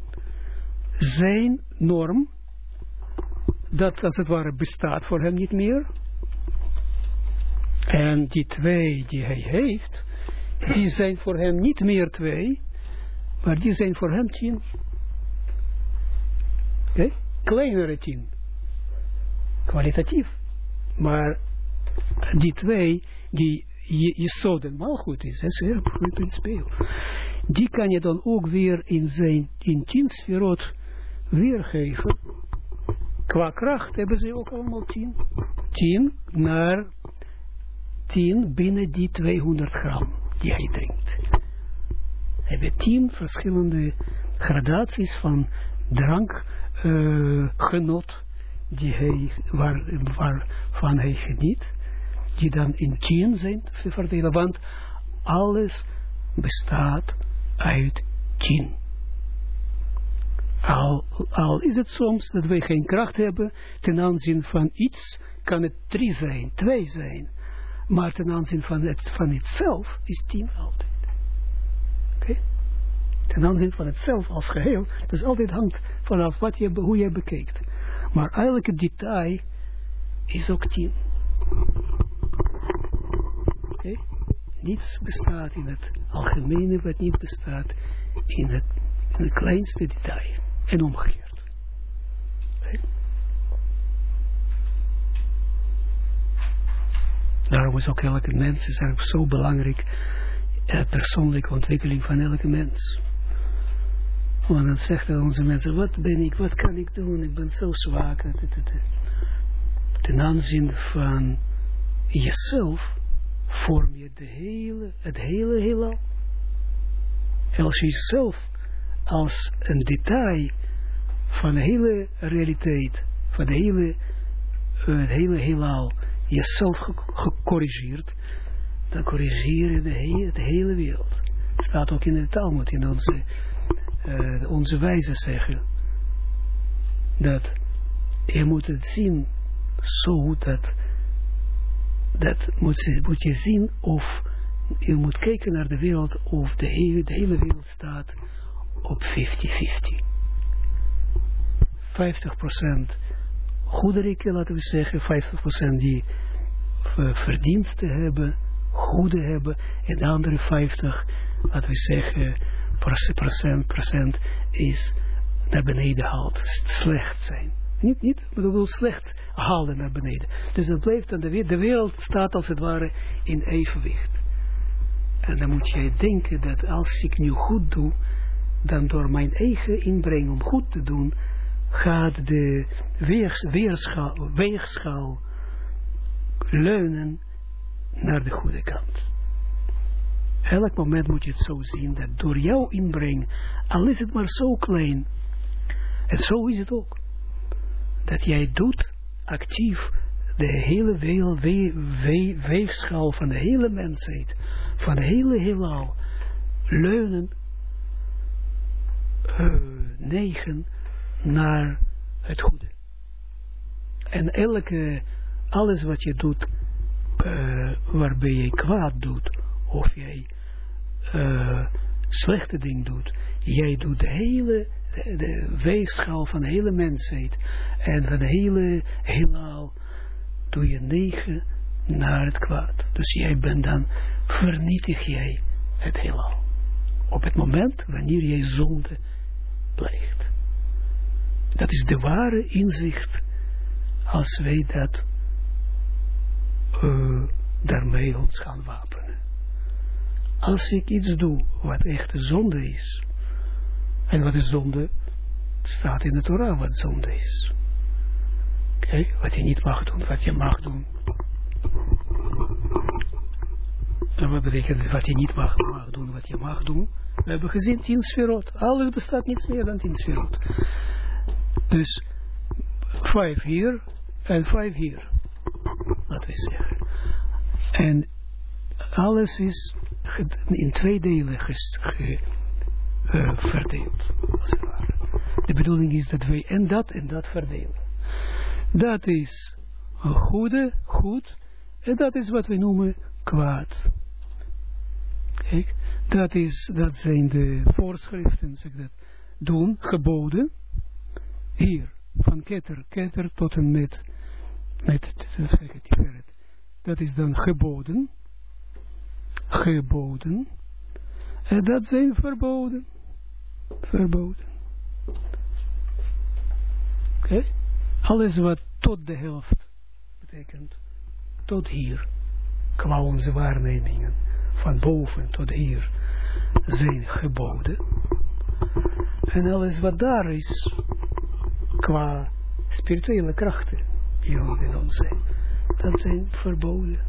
Zijn norm, dat als het ware bestaat voor hem niet meer. En die twee die hij heeft, die zijn voor hem niet meer twee, maar die zijn voor hem tien. Okay? Kleinere tien. Kwalitatief. Maar die twee, die je, je zoden mal goed is, dat is heel principieel. Die kan je dan ook weer in zijn, in tien sferot weergeven Qua kracht hebben ze ook allemaal 10. 10 naar 10 binnen die 200 gram die hij drinkt. Hebben 10 verschillende gradaties van drankgenot uh, die hij, waar, waarvan hij geniet, die dan in 10 zijn te verdelen, want alles bestaat uit 10. Al, al is het soms dat wij geen kracht hebben ten aanzien van iets, kan het drie zijn, twee zijn. Maar ten aanzien van het van is tien altijd. Oké? Ten aanzien van het zelf als geheel, dus altijd hangt vanaf wat je, hoe je bekijkt. Maar elke detail is ook tien. Okay? Niets bestaat in het algemene wat niet bestaat in het, in het kleinste detail en omgekeerd. Nee. Daarom is ook elke mens is zo belangrijk, de persoonlijke ontwikkeling van elke mens. Want dan zegt onze mensen, wat ben ik, wat kan ik doen, ik ben zo zwak. Ten aanzien van jezelf vorm je de hele, het hele heelal. Als je jezelf als een detail van de hele realiteit, van de hele, uh, het hele heelal, jezelf ge gecorrigeerd, dan corrigeer je de hele, de hele wereld. Het staat ook in de Talmud, in onze, uh, onze wijze zeggen, dat je moet het zien zo dat, dat moet, moet je zien of je moet kijken naar de wereld of de hele, de hele wereld staat op 50-50. 50% goederen, laten we zeggen, 50% die uh, verdiensten hebben, goede hebben, en de andere 50, laten we zeggen, procent, procent is naar beneden haalt, slecht zijn. Niet, niet, wil slecht halen naar beneden. Dus dat blijft dan de wereld, de wereld staat als het ware in evenwicht. En dan moet je denken dat als ik nu goed doe, dan door mijn eigen inbreng om goed te doen, gaat de weers, weerschaal, leunen naar de goede kant. Elk moment moet je het zo zien, dat door jouw inbreng, al is het maar zo klein, en zo is het ook, dat jij doet actief de hele we we weegschaal van de hele mensheid, van de hele heelal, leunen, uh, negen, naar het goede. En elke, alles wat je doet, uh, waarbij je kwaad doet, of jij uh, slechte ding doet, jij doet de hele, weegschaal van de hele mensheid, en van de hele heelal, doe je negen naar het kwaad. Dus jij bent dan, vernietig jij het heelal. Op het moment wanneer jij zonde pleegt. Dat is de ware inzicht als wij dat uh, daarmee ons gaan wapenen. Als ik iets doe wat echte zonde is, en wat is zonde, staat in de Torah wat zonde is. Oké, wat je niet mag doen, wat je mag doen. En wat betekent wat je niet mag, mag doen, wat je mag doen? We hebben gezien tien sferot. Alles, er staat niets meer dan tien sferot. Dus vijf hier en vijf hier. Laten we zeggen. En alles is in twee delen ge, uh, verdeeld. De bedoeling is dat wij en dat en dat verdelen. Dat is goede, goed. En dat is wat we noemen kwaad. Kijk, dat, is, dat zijn de voorschriften, zeg dat, doen, geboden. Hier, van ketter, ketter tot en met, met dat is dan geboden. Geboden. En dat zijn verboden. Verboden. Oké? Alles wat tot de helft betekent, tot hier, qua onze waarnemingen, van boven tot hier, zijn geboden. En alles wat daar is, qua spirituele krachten, die in ons zijn, dat zijn verboden.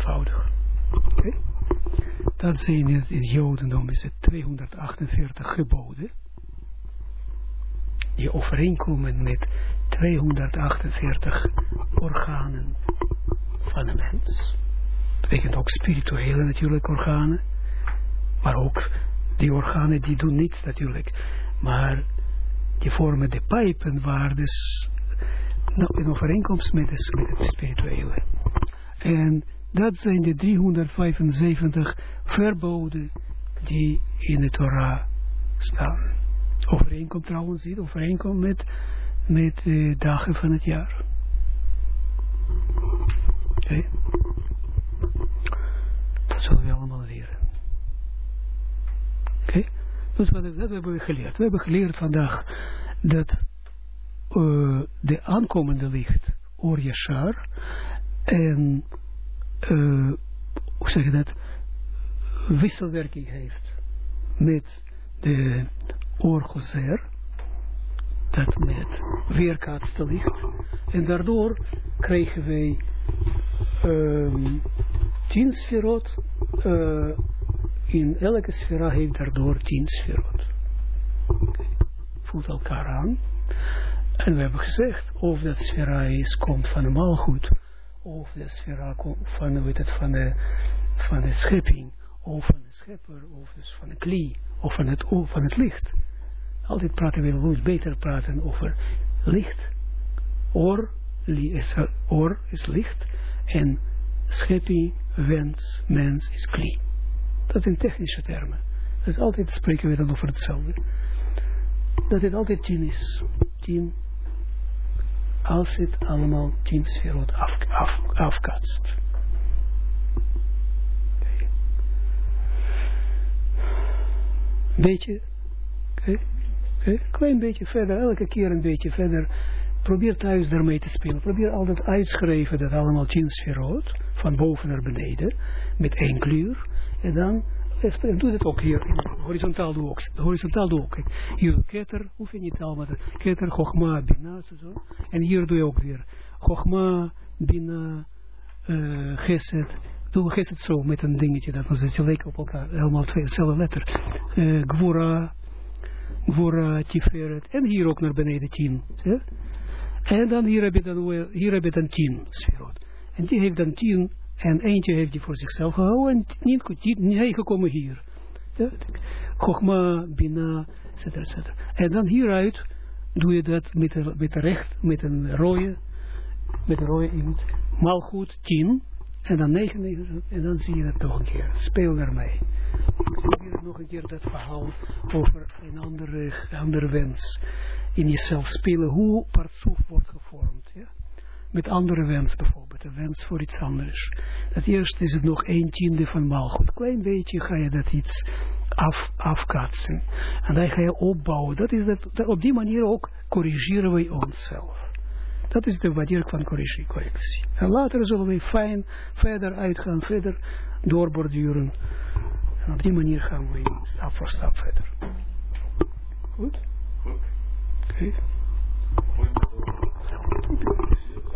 Eenvoudig. Okay? Dat zijn in het Jodendom is het 248 geboden die overeenkomen met 248 organen van een mens. Dat betekent ook spirituele natuurlijk organen, maar ook die organen die doen niets natuurlijk, maar die vormen de pijpen waar dus nou, in overeenkomst met, de, met het spirituele. En dat zijn de 375 verboden die in de Torah staan overeenkomt trouwens niet, overeenkomt met, met de dagen van het jaar. Oké. Dat zullen we allemaal leren. Oké. Dus wat, dat hebben we geleerd. We hebben geleerd vandaag dat uh, de aankomende licht, Or Yashar, en uh, hoe zeg dat, wisselwerking heeft met de oorgozer, dat met weerkaatste licht. En daardoor krijgen wij um, tien sferot, uh, in elke sfera heeft daardoor tien sferot. Voelt elkaar aan. En we hebben gezegd, of dat sfera is, komt van een maalgoed, of de sfera van, heet het, van, de, van de schepping, of van de schepper, of dus van de klie, of van het, of van het licht. Altijd praten we, we beter praten over licht. Li- is, oor is licht en schepping, wens, mens is klie. Dat zijn technische termen. Dus altijd spreken we dan over hetzelfde. Dat het altijd tien is. Als het allemaal tien af, af, afkatst. Oké. Beetje. Oké. Oké. Klein beetje verder. Elke keer een beetje verder. Probeer thuis daarmee te spelen. Probeer altijd uitschrijven dat allemaal tien. Van boven naar beneden. Met één kleur. En dan spe- doe het ook hier. Horizontaal doe ook. Horizontaal doe ook. Hier ketter. Hoef je niet allemaal. te- Ketter, Chogma, Bina. En hier doe je ook weer. Chogma, Bina, eh Geset. Doe Geset zo met een dingetje. Dat was het lijken op elkaar. Helemaal twee, dezelfde letter. Eh Gwora. Gwora, Tiferet. En hier ook naar beneden tien. En dan hier heb je dan, hier heb je dan tien sferot. En die heeft dan tien, en eentje heeft die voor zichzelf gehouden, en niet, niet, niet gekomen hier. Ja, Chogma, Bina, et cetera, et cetera. En dan hieruit doe je dat met, de, met, recht, met een rode, met een rode inkt, malgoed, tien, en dan negen, negen, en dan zie je dat nog een keer. Speel ermee. Probeer nog een keer dat verhaal over een andere, andere wens in jezelf spelen, hoe partsoef wordt gevormd. Ja? Met andere wens bijvoorbeeld, een wens voor iets anders. Dat eerst is het nog een tiende van maalgoed. Klein beetje ga je dat iets af, afkatsen. En dan ga je opbouwen. Dat is dat, dat- op die manier ook corrigeren we onszelf. Dat is de manier van correctie. correctie. En later zullen we fijn verder uitgaan, verder doorborduren. En op die manier gaan we stap voor stap verder. Goed? Goed. Oké.